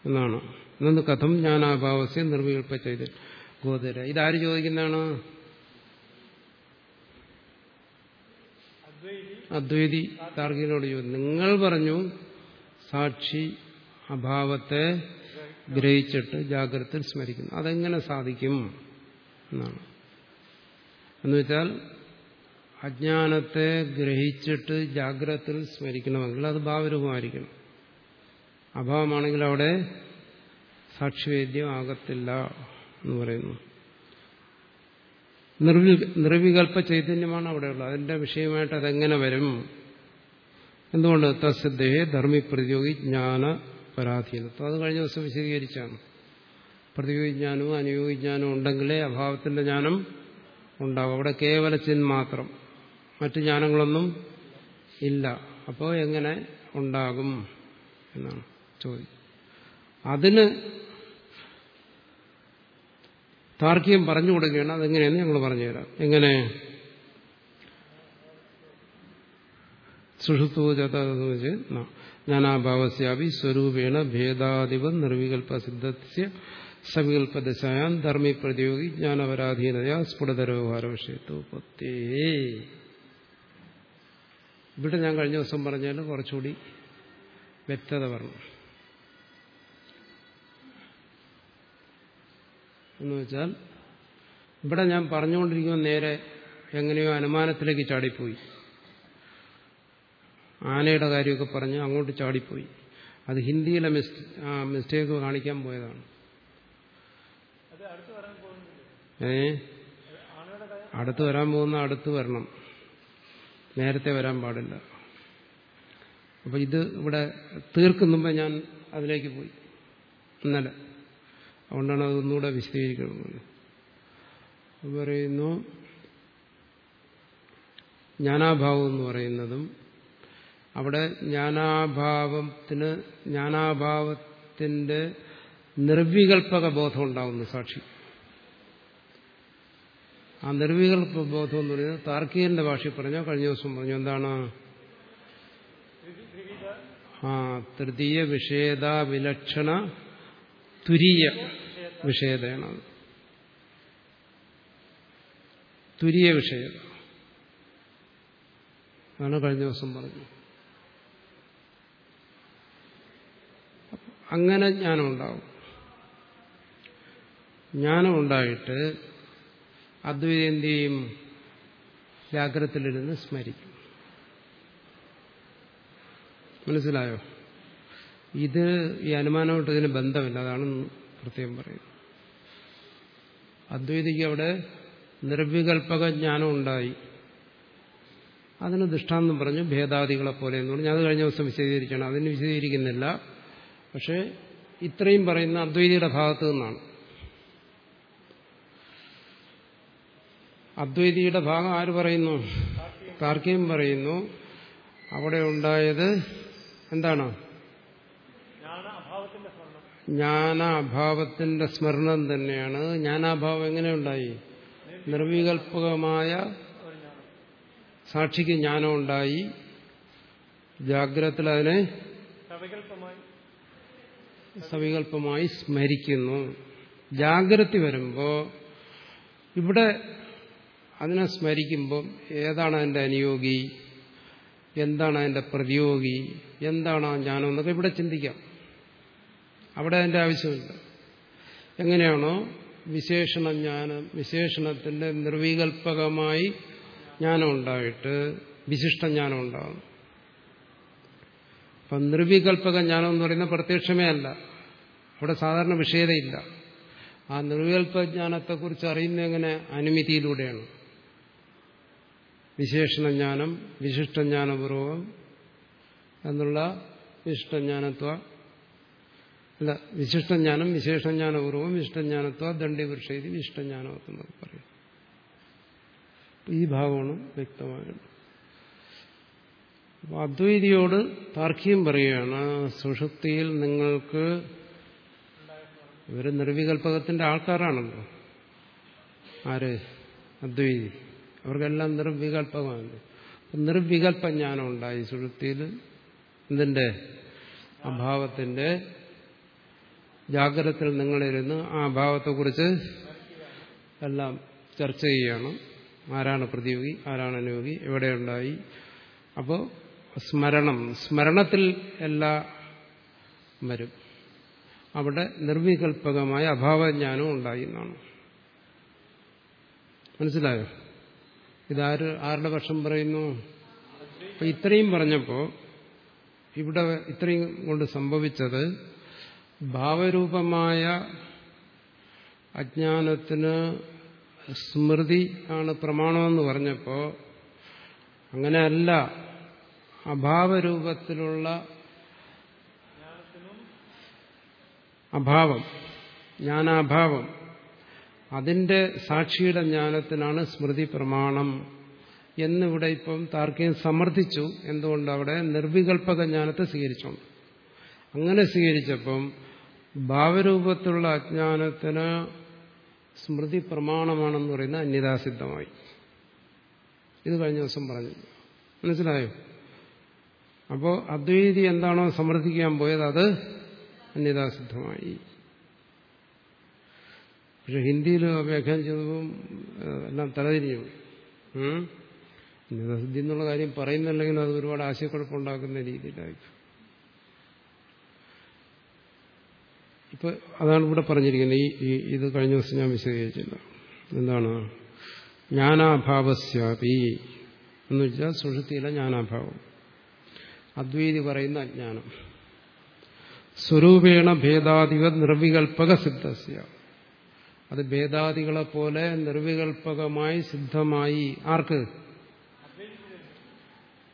എന്നാണ്. എന്നു കഥം ജ്ഞാനാഭാവസ്യ നിർവികൽപ്പ ചെയ്ത് ഗോതര ഇതാര് ചോദിക്കുന്നതാണ്? അദ്വൈതി. അദ്വൈതി ചോദിക്കും നിങ്ങൾ പറഞ്ഞു സാക്ഷി അഭാവത്തെ ഗ്രഹിച്ചിട്ട് ജാഗ്രതയിൽ സ്മരിക്കുന്നു. അതെങ്ങനെ സാധിക്കും എന്നാണ്. എന്നുവെച്ചാൽ അജ്ഞാനത്തെ ഗ്രഹിച്ചിട്ട് ജാഗ്രതയിൽ സ്മരിക്കണമെങ്കിൽ അത് ഭാവരൂപമായിരിക്കണം. അഭാവമാണെങ്കിൽ അവിടെ സാക്ഷിവേദ്യം ആകത്തില്ല എന്ന് പറയുന്നു. നിർവി നിർവികൽപ്പ ചൈതന്യമാണ് അവിടെയുള്ളത്. അതിന്റെ വിഷയമായിട്ട് അതെങ്ങനെ വരും? എന്തുകൊണ്ട്? തസ്സദ്ദേഹേ ധർമ്മി പ്രതിയോഗി ജ്ഞാന പരാധീനത്വം. അത് കഴിഞ്ഞ ദിവസം വിശദീകരിച്ചാണ്. പ്രതിയോഗിജ്ഞാനവും അനുയോഗിജ്ഞാനവും അനുയോഗി ജ്ഞാനവും ഉണ്ടെങ്കിലേ അഭാവത്തിന്റെ ജ്ഞാനം ഉണ്ടാവും. അവിടെ കേവല ചിൻ മാത്രം. മറ്റു ജ്ഞാനങ്ങളൊന്നും ഇല്ല. അപ്പോൾ എങ്ങനെ ഉണ്ടാകും? എന്നാണ് ചോദ്യം. അതിന് താർക്കികം പറഞ്ഞു കൊടുക്കുകയാണ്. അതെങ്ങനെയെന്ന് ഞങ്ങൾ പറഞ്ഞുതരാം. എങ്ങനെ? സുഷുത്വജാത ജ്ഞാനാഭാവസ്യാപി സ്വരൂപേണ ഭേദാധിപ നിർവികൽപ്പ സിദ്ധസ്യ സവികൽപദശായാൻ ധർമ്മി പ്രതിയോഗി ജ്ഞാനപരാധീനതയാ സ്ഫുടതരവ്യവഹാര വിഷയത്വത്തേ ഇവിടെ ഞാൻ കഴിഞ്ഞ ദിവസം പറഞ്ഞാൽ കുറച്ചുകൂടി വ്യക്തത പറഞ്ഞു. എന്ന് വെച്ചാൽ ഇവിടെ ഞാൻ പറഞ്ഞുകൊണ്ടിരിക്കുന്ന നേരെ എങ്ങനെയോ അനുമാനത്തിലേക്ക് ചാടിപ്പോയി. ആനയുടെ കാര്യമൊക്കെ പറഞ്ഞ് അങ്ങോട്ട് ചാടിപ്പോയി. അത് ഹിന്ദിയിലെ മിസ്റ്റേ മിസ്റ്റേക്ക് കാണിക്കാൻ പോയതാണ്. ഏ? അടുത്ത് വരാൻ പോകുന്ന അടുത്ത് വരണം. നേരത്തെ വരാൻ പാടില്ല. അപ്പൊ ഇത് ഇവിടെ തീർക്കുന്നുമ്പോ ഞാൻ അതിലേക്ക് പോയി. ഇന്നലെ. അതുകൊണ്ടാണ് അതൊന്നുകൂടെ വിശദീകരിക്കുന്നത് പറയുന്നു ജ്ഞാനാഭാവം എന്ന് പറയുന്നതും അവിടെ ജ്ഞാനാഭാവത്തിന് ജ്ഞാനാഭാവത്തിന്റെ നിർവികൽപ്പക ബോധം ഉണ്ടാകുന്നു സാക്ഷി. ആ നിർവികൽപ്പ ബോധം എന്ന് പറയുന്നത് താർക്കികന്റെ ഭാഷയിൽ പറഞ്ഞോ കഴിഞ്ഞ ദിവസം പറഞ്ഞു എന്താണ്? ആ തൃതീയ വിഷേദ വിലക്ഷണ തുരീയ വിഷയതയാണ് തുരീയ വിഷയത. ആണ് കഴിഞ്ഞ ദിവസം പറഞ്ഞു അങ്ങനെ ജ്ഞാനം ഉണ്ടാവും ജ്ഞാനം ഉണ്ടായിട്ട് അദ്വൈത ജാഗ്രതത്തിലിരുന്ന് സ്മരിക്കും. മനസ്സിലായോ? ഇത് ഈ അനുമാനമായിട്ട് ഇതിന് ബന്ധമില്ല അതാണ് പ്രത്യേകം പറയുന്നത്. അദ്വൈതിക്ക് അവിടെ നിർവികൽപക ജ്ഞാനം ഉണ്ടായി. അതിന് ദൃഷ്ടാന്തം പറഞ്ഞു ഭേദാദികളെ പോലെ എന്ന് പറഞ്ഞു. അത് കഴിഞ്ഞ ദിവസം വിശദീകരിക്കണം. അതിന് വിശദീകരിക്കുന്നില്ല. പക്ഷേ ഇത്രയും പറയുന്ന അദ്വൈതിയുടെ ഭാഗത്തു നിന്നാണ്. അദ്വൈതിയുടെ ഭാഗം ആര് പറയുന്നു? താർക്കികം പറയുന്നു. അവിടെ ഉണ്ടായത് എന്താണ്? ജ്ഞാനാഭാവത്തിന്റെ സ്മരണം തന്നെയാണ്. ജ്ഞാനാഭാവം എങ്ങനെയുണ്ടായി നിർവികൽപകമായ സാക്ഷിക്ക് ജ്ഞാനം ഉണ്ടായി. ജാഗ്രതത്തിൽ അതിനെ സവികല്പമായി സ്മരിക്കുന്നു. ജാഗ്രത വരുമ്പോൾ ഇവിടെ അതിനെ സ്മരിക്കുമ്പോൾ ഏതാണ് അതിന്റെ അനുയോഗി? എന്താണ് അതിന്റെ പ്രതിയോഗി? എന്താണ് ആ ജ്ഞാനം എന്നൊക്കെ ഇവിടെ ചിന്തിക്കാം. അവിടെ അതിന്റെ ആവശ്യമില്ല. എങ്ങനെയാണോ വിശേഷണ ജ്ഞാനം വിശേഷണത്തിന്റെ നിർവികൽപകമായി ജ്ഞാനം ഉണ്ടായിട്ട് വിശിഷ്ട ജ്ഞാനം ഉണ്ടാവും അപ്പം നിർവികൽപക ജ്ഞാനം എന്ന് പറയുന്നത് പ്രത്യക്ഷമേ അല്ല. അവിടെ സാധാരണ വിഷയതയില്ല. ആ നിർവികൽപജ്ഞാനത്തെക്കുറിച്ച് അറിയുന്നത് എങ്ങനെ? അനുമതിയിലൂടെയാണ്. വിശേഷണജ്ഞാനം വിശിഷ്ടജ്ഞാനപൂർവം എന്നുള്ള വിശിഷ്ടജ്ഞാനത്വ അല്ല വിശിഷ്ടജ്ഞാനം വിശേഷജ്ഞാനപൂർവം വിശിഷ്ടജ്ഞാനത്വ ദണ്ഡിവൃക്ഷേതി വിശിഷ്ടജ്ഞാനം എന്നൊക്കെ പറയും. ഈ ഭാഗമാണ് വ്യക്തമായത്. അദ്വൈതിയോട് താർക്കികം പറയുകയാണ് സുഷുപ്തിയിൽ നിങ്ങൾക്ക് ഇവർ നിർവികൽപകത്തിന്റെ ആൾക്കാരാണല്ലോ. ആര്? അദ്വൈതി. അവർക്കെല്ലാം നിർവികൽപകമാണ് നിർവികൽപ ജ്ഞാനം ഉണ്ടായി സുഷുപ്തിയിൽ. എന്തിന്റെ? അഭാവത്തിന്റെ ജാഗ്രതത്തിൽ നിങ്ങളിരുന്ന് ആ അഭാവത്തെക്കുറിച്ച് എല്ലാം ചർച്ച ചെയ്യണം. ആരാണ് പ്രതിയോഗി ആരാണ് അനുയോഗി എവിടെയുണ്ടായി അപ്പോൾ സ്മരണം സ്മരണത്തിൽ എല്ലാ വരും. അവിടെ നിർവികൽപകമായ അഭാവജ്ഞാനവും ഉണ്ടായി എന്നാണ്. മനസ്സിലായോ? ഇതാര് ആരുടെ പക്ഷം പറയുന്നു? അപ്പൊ ഇത്രയും പറഞ്ഞപ്പോൾ ഇവിടെ ഇത്രയും കൊണ്ട് സംഭവിച്ചത് ഭാവരൂപമായ അജ്ഞാനത്തിന് സ്മൃതി ആണ് പ്രമാണമെന്ന് പറഞ്ഞപ്പോൾ അങ്ങനെയല്ല അഭാവരൂപത്തിലുള്ള അഭാവം ജ്ഞാനാഭാവം അതിന്റെ സാക്ഷിയുടെ ജ്ഞാനത്തിനാണ് സ്മൃതി പ്രമാണം എന്നിവിടെ ഇപ്പം താർക്കികം സമർത്ഥിച്ചു എന്തുകൊണ്ട് അവിടെ നിർവികൽപക ജ്ഞാനത്തെ സ്വീകരിച്ചോണ്ട്. അങ്ങനെ സ്വീകരിച്ചപ്പം ഭാവരൂപത്തിലുള്ള അജ്ഞാനത്തിന് സ്മൃതി പ്രമാണമാണെന്ന് പറയുന്ന അന്യതാസിദ്ധമായി ഇത് കഴിഞ്ഞ ദിവസം പറഞ്ഞു. മനസ്സിലായോ? അപ്പോൾ അദ്വൈതി എന്താണോ സമർത്ഥിക്കാൻ പോയത് അത് അന്യതാസിദ്ധമായി പക്ഷെ ഹിന്ദിയിൽ വ്യാഖ്യാനം ചെയ്തപ്പം എല്ലാം തലതിരിഞ്ഞു അന്യതാസിദ്ധി എന്നുള്ള കാര്യം പറയുന്നില്ലെങ്കിൽ അത് ഒരുപാട് ആശയക്കുഴപ്പമുണ്ടാക്കുന്ന രീതിയിലായി അതാണ് ഇവിടെ പറഞ്ഞിരിക്കുന്നത്. ഈ ഇത് കഴിഞ്ഞ ദിവസം ഞാൻ വിശദീകരിച്ചില്ല. എന്താണ്? ജ്ഞാനാഭാവസ്യാപി എന്ന് വെച്ചാൽ സുഷുതിയിലെ ജ്ഞാനാഭാവം. അദ്വൈതി പറയുന്ന അജ്ഞാനം. സ്വരൂപേണ ഭേദാധിക നിർവികൽപക സിദ്ധസ്യ. അത് ഭേദാദികളെ പോലെ നിർവികൽപകമായി സിദ്ധമായി. ആർക്ക്?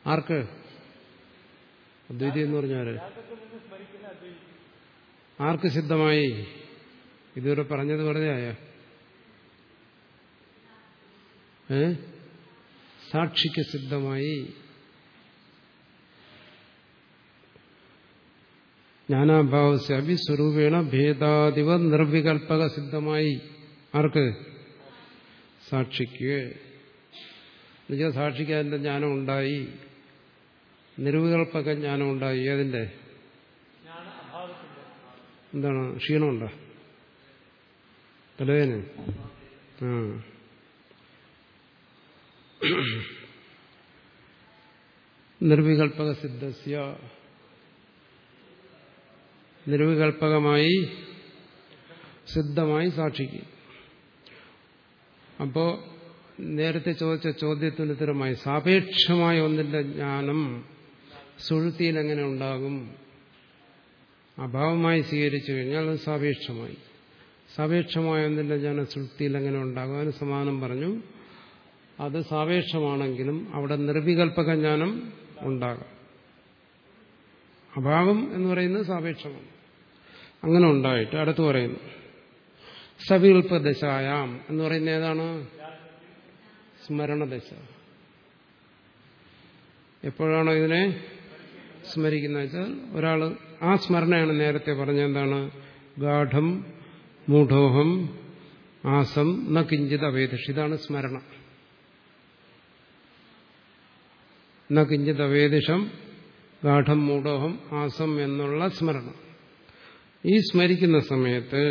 ആർക്ക്? അദ്വൈതി എന്ന് പറഞ്ഞാൽ ആർക്ക് സിദ്ധമായി? ഇതുവരെ പറഞ്ഞത് ആയ? ഏ? സാക്ഷിക്ക് സിദ്ധമായി. ജ്ഞാനാഭാവസ്യ അഭിസ്വരൂപേണ ഭേദാദിവ നിർവികൽപക സിദ്ധമായി. ആർക്ക്? സാക്ഷിക്ക്. നിജ സാക്ഷിക്ക് അതിന്റെ ജ്ഞാനം ഉണ്ടായി നിർവികൽപക ജ്ഞാനം ഉണ്ടായി ഏതിന്റെ എന്താണ് ക്ഷീണമുണ്ടോ? തലവേന ആ. നിർവികൽപക സിദ്ധസ്യ നിർവികൽപകമായി സിദ്ധമായി സാക്ഷിക്കും. അപ്പോ നേരത്തെ ചോദിച്ച ചോദ്യത്തിന് ഉത്തരമായി സാപേക്ഷമായ ഒന്നിന്റെ ജ്ഞാനം സുഴുത്തിയിൽ എങ്ങനെ ഉണ്ടാകും? അഭാവമായി സ്വീകരിച്ചു കഴിഞ്ഞാൽ അത് സാപേക്ഷമായി. സാപേക്ഷമായ ഒന്നിന്റെ ജന സൃഷ്ടിയിൽ എങ്ങനെ ഉണ്ടാകും? അതിന് സമാനം പറഞ്ഞു അത് സാപേക്ഷമാണെങ്കിലും അവിടെ നിർവികൽപക ജ്ഞാനം ഉണ്ടാകാം. അഭാവം എന്ന് പറയുന്നത് സാപേക്ഷമാണ്. അങ്ങനെ ഉണ്ടായിട്ട് അടുത്ത് പറയുന്നു സവികൽപ്പദശായാം എന്ന് പറയുന്ന ഏതാണ്? സ്മരണദശ. എപ്പോഴാണോ ഇതിനെ സ്മരിക്കുന്ന വെച്ചാൽ ഒരാൾ ആ സ്മരണയാണ് നേരത്തെ പറഞ്ഞ എന്താണ്? ഗാഠം മൂഢോഹം ആസം ന കിഞ്ചിത് അവേദിഷ്. ഇതാണ് സ്മരണ. ന കിഞ്ചിത് അവേദിഷം ഗാഠം മൂഢോഹം ആസം എന്നുള്ള സ്മരണ. ഈ സ്മരിക്കുന്ന സമയത്ത്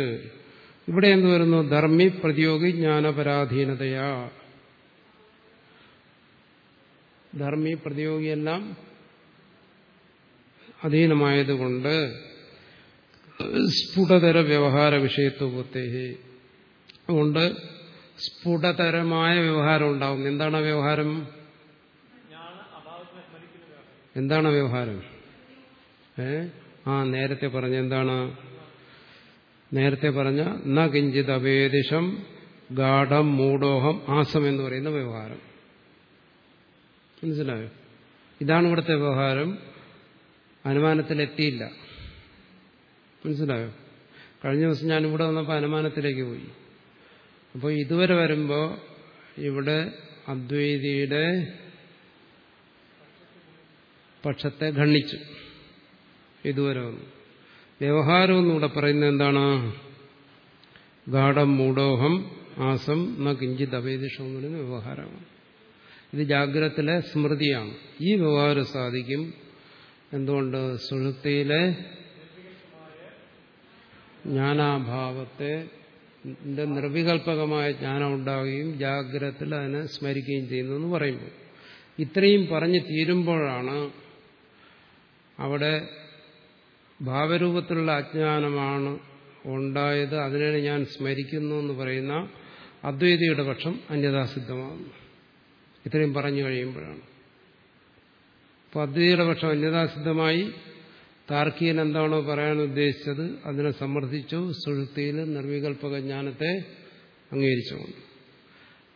ഇവിടെ എന്ത് വരുന്നു? ധർമ്മി പ്രതിയോഗി ജ്ഞാനപരാധീനതയാ. ധർമ്മി പ്രതിയോഗിയെല്ലാം അധീനമായതുകൊണ്ട് സ്ഫുടതര വ്യവഹാര വിഷയത്വത്തെ അതുകൊണ്ട് സ്ഫുടതരമായ വ്യവഹാരം ഉണ്ടാവും. എന്താണ് വ്യവഹാരം? എന്താണ് വ്യവഹാരം? ഏ? ആ നേരത്തെ പറഞ്ഞ എന്താണ്? നേരത്തെ പറഞ്ഞ ന കിഞ്ചിത് അവേദിഷം ഗാഠം മൂടോഹം ആസം എന്ന് പറയുന്ന വ്യവഹാരം. മനസ്സിലായോ? ഇതാണ് ഇവിടുത്തെ വ്യവഹാരം. അനുമാനത്തിലെത്തിയില്ല. മനസ്സിലായോ? കഴിഞ്ഞ ദിവസം ഞാൻ ഇവിടെ വന്നപ്പോൾ അനുമാനത്തിലേക്ക് പോയി. അപ്പോൾ ഇതുവരെ വരുമ്പോൾ ഇവിടെ അദ്വൈതിയുടെ പക്ഷത്തെ ഖണ്ഡിച്ചു. ഇതുവരെ വന്നു. വ്യവഹാരം എന്നിവിടെ പറയുന്നത് എന്താണ്? ഗാഠം മൂടോഹം ആസം ന കിഞ്ചിത് തപേദിഷം എന്ന് പറയുന്ന വ്യവഹാരമാണ്. ഇത് ജാഗ്രതത്തിലെ സ്മൃതിയാണ്. ഈ വ്യവഹാരം സാധിക്കും എന്തുകൊണ്ട്? സുഹൃത്തിയിലെ ജ്ഞാനാഭാവത്തെ നിർവികൽപകമായ ജ്ഞാനം ഉണ്ടാവുകയും ജാഗ്രതത്തിൽ അതിനെ സ്മരിക്കുകയും ചെയ്യുന്നു എന്ന് പറയുമ്പോൾ ഇത്രയും പറഞ്ഞു തീരുമ്പോഴാണ് അവിടെ ഭാവരൂപത്തിലുള്ള അജ്ഞാനമാണ് ഉണ്ടായത്. അതിനാണ് ഞാൻ സ്മരിക്കുന്നു എന്ന് പറയുന്ന അദ്വൈതിയുടെ പക്ഷം അന്യതാസിദ്ധമാകുന്നു ഇത്രയും പറഞ്ഞു കഴിയുമ്പോഴാണ്. അപ്പോൾ അദ്വൈതിയുടെ പക്ഷം അന്യതാസിദ്ധമായി താർക്കികൻ എന്താണോ പറയാൻ ഉദ്ദേശിച്ചത് അതിനെ സമ്മർദ്ദിച്ചു സുഴുത്തിയിൽ നിർവികൽപക ജ്ഞാനത്തെ അംഗീകരിച്ചുകൊണ്ട്.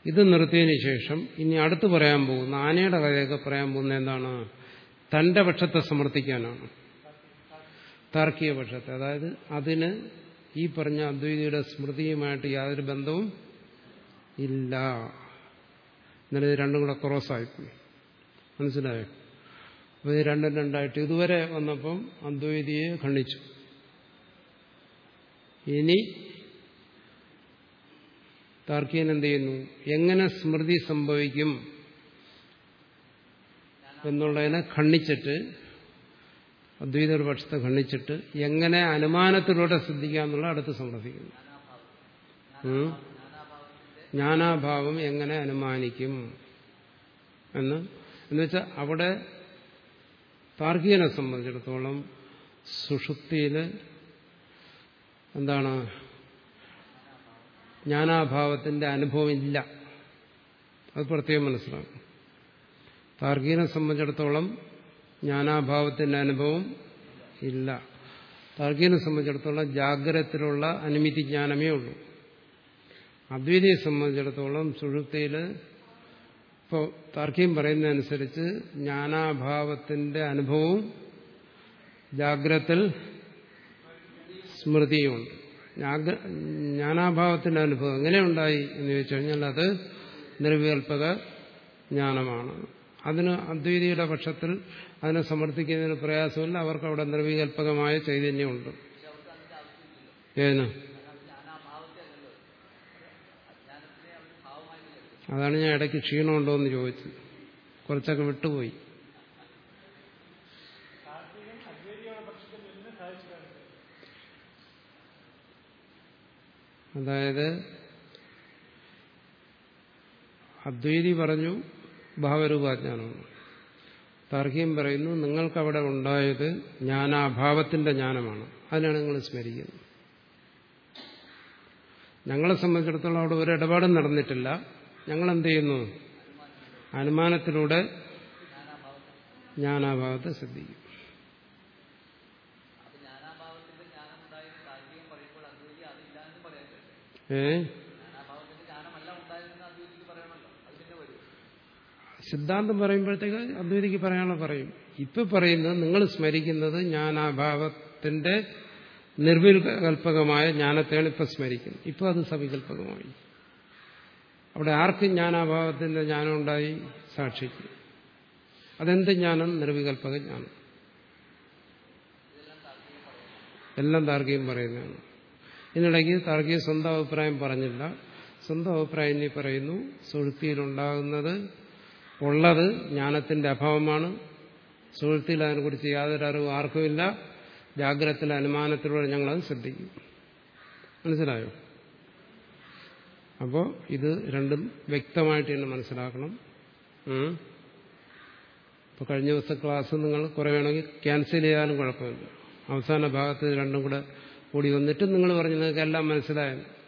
ഇത് നിർത്തിയതിനു ശേഷം ഇനി അടുത്ത് പറയാൻ പോകുന്ന ആനയുടെ കഥയൊക്കെ പറയാൻ പോകുന്ന എന്താണ്? തന്റെ പക്ഷത്തെ സമർത്ഥിക്കാനാണ്. താർക്കിക പക്ഷത്തെ. അതായത് അതിന് ഈ പറഞ്ഞ അദ്വൈതിയുടെ സ്മൃതിയുമായിട്ട് യാതൊരു ബന്ധവും ഇല്ല. എന്നാലും രണ്ടും കൂടെ ക്രോസായിപ്പോയി. മനസ്സിലായോ? അപ്പോൾ ഇത് രണ്ടും രണ്ടായിട്ട്. ഇതുവരെ വന്നപ്പം അദ്വൈതിയെ ഖണ്ഡിച്ചു. ഇനി താർക്കികൻ എന്ത് ചെയ്യുന്നു? എങ്ങനെ സ്മൃതി സംഭവിക്കും എന്നുള്ളതിനെ ഖണ്ഡിച്ചിട്ട് അദ്വൈതയുടെ പക്ഷത്തെ ഖണ്ഡിച്ചിട്ട് എങ്ങനെ അനുമാനത്തിലൂടെ ശ്രദ്ധിക്കാന്നുള്ള അടുത്ത് സമർപ്പിക്കുന്നു. ജ്ഞാനാഭാവം എങ്ങനെ അനുമാനിക്കും എന്ന്. എന്നുവെച്ചാൽ അവിടെ താർക്കികനെ സംബന്ധിച്ചിടത്തോളം സുഷുപ്തിയിൽ എന്താണ് ജ്ഞാനാഭാവത്തിന്റെ അനുഭവം ഇല്ല അത് പ്രത്യേകം മനസ്സിലാക്കും താർക്കികനെ സംബന്ധിച്ചിടത്തോളം ജ്ഞാനാഭാവത്തിന്റെ അനുഭവം ഇല്ല. താർക്കികനെ സംബന്ധിച്ചിടത്തോളം ജാഗ്രതത്തിലുള്ള അനുമിതി ജ്ഞാനമേ ഉള്ളൂ. അദ്വൈതയെ സംബന്ധിച്ചിടത്തോളം സുഷുപ്തിയിൽ ഇപ്പോൾ താർക്കികം പറയുന്നതനുസരിച്ച് ജ്ഞാനാഭാവത്തിന്റെ അനുഭവവും ജാഗ്രത്തിൽ സ്മൃതിയുമുണ്ട്. ജ്ഞാനാഭാവത്തിന്റെ അനുഭവം എങ്ങനെയുണ്ടായി എന്ന് ചോദിച്ചു കഴിഞ്ഞാൽ അത് നിർവികൽപക ജ്ഞാനമാണ്. അതിന് അദ്വൈതിയുടെ പക്ഷത്തിൽ അതിനെ സമർത്ഥിക്കുന്നതിന് പ്രയാസമില്ല. അവർക്ക് അവിടെ നിർവികൽപകമായ ചൈതന്യമുണ്ട്. ഏതിന്? അതാണ് ഞാൻ ഇടയ്ക്ക് ക്ഷീണമുണ്ടോ എന്ന് ചോദിച്ചത്. കുറച്ചൊക്കെ വിട്ടുപോയി. അതായത് അദ്വൈതി പറഞ്ഞു ഭാവരൂപാജ്ഞാനമാണ്. താർഹ്യം പറയുന്നു നിങ്ങൾക്കവിടെ ഉണ്ടായത് ജ്ഞാനാഭാവത്തിന്റെ ജ്ഞാനമാണ്. അതിനാണ് നിങ്ങൾ സ്മരിക്കുന്നത്. ഞങ്ങളെ സംബന്ധിച്ചിടത്തോളം അവിടെ ഒരു ഇടപാടും നടന്നിട്ടില്ല. ഞങ്ങൾ എന്ത് ചെയ്യുന്നു അനുമാനത്തിലൂടെ ജ്ഞാനാഭാവത്തെ ശ്രദ്ധിക്കും. സിദ്ധാന്തം പറയുമ്പോഴത്തേക്ക് അദ്വൈതിക്ക് പറയാനുള്ള പറയും. ഇപ്പൊ പറയുന്നത് നിങ്ങൾ സ്മരിക്കുന്നത് ജ്ഞാനാഭാവത്തിന്റെ നിർവികൽപകമായ ജ്ഞാനത്തെയാണ് ഇപ്പൊ സ്മരിക്കുന്നത്. ഇപ്പൊ അത് സവികൽപകമായി. അവിടെ ആർക്ക് ജ്ഞാനാഭാവത്തിന്റെ ജ്ഞാനം ഉണ്ടായി സാക്ഷിക്ക്. അതെന്ത് ജ്ഞാനം? നിർവികൽപക ജ്ഞാനം. എല്ലാം താർക്കികം പറയുന്നതാണ്. ഇതിനിടയ്ക്ക് താർക്കിക സ്വന്തം അഭിപ്രായം പറഞ്ഞില്ല. സ്വന്തം അഭിപ്രായം ഇനി പറയുന്നു സുഹൃത്തിയിലുണ്ടാകുന്നത് ഉള്ളത് ജ്ഞാനത്തിന്റെ അഭാവമാണ്. സുഹൃത്തിയിൽ അതിനെക്കുറിച്ച് യാതൊരു അറിവ് ആർക്കുമില്ല. ജാഗ്രതത്തിലെ അനുമാനത്തിലൂടെ ഞങ്ങളത് ശ്രദ്ധിക്കും. മനസ്സിലായോ? അപ്പോൾ ഇത് രണ്ടും വ്യക്തമായിട്ട് തന്നെ മനസ്സിലാക്കണം. ഉം. ഇപ്പോൾ കഴിഞ്ഞ ദിവസത്തെ ക്ലാസ് നിങ്ങൾ കുറെ വേണമെങ്കിൽ ക്യാൻസൽ ചെയ്യാനും കുഴപ്പമില്ല. അവസാന ഭാഗത്ത് രണ്ടും കൂടെ കൂടി വന്നിട്ട് നിങ്ങൾ പറഞ്ഞു നിങ്ങൾക്ക് എല്ലാം മനസ്സിലായത്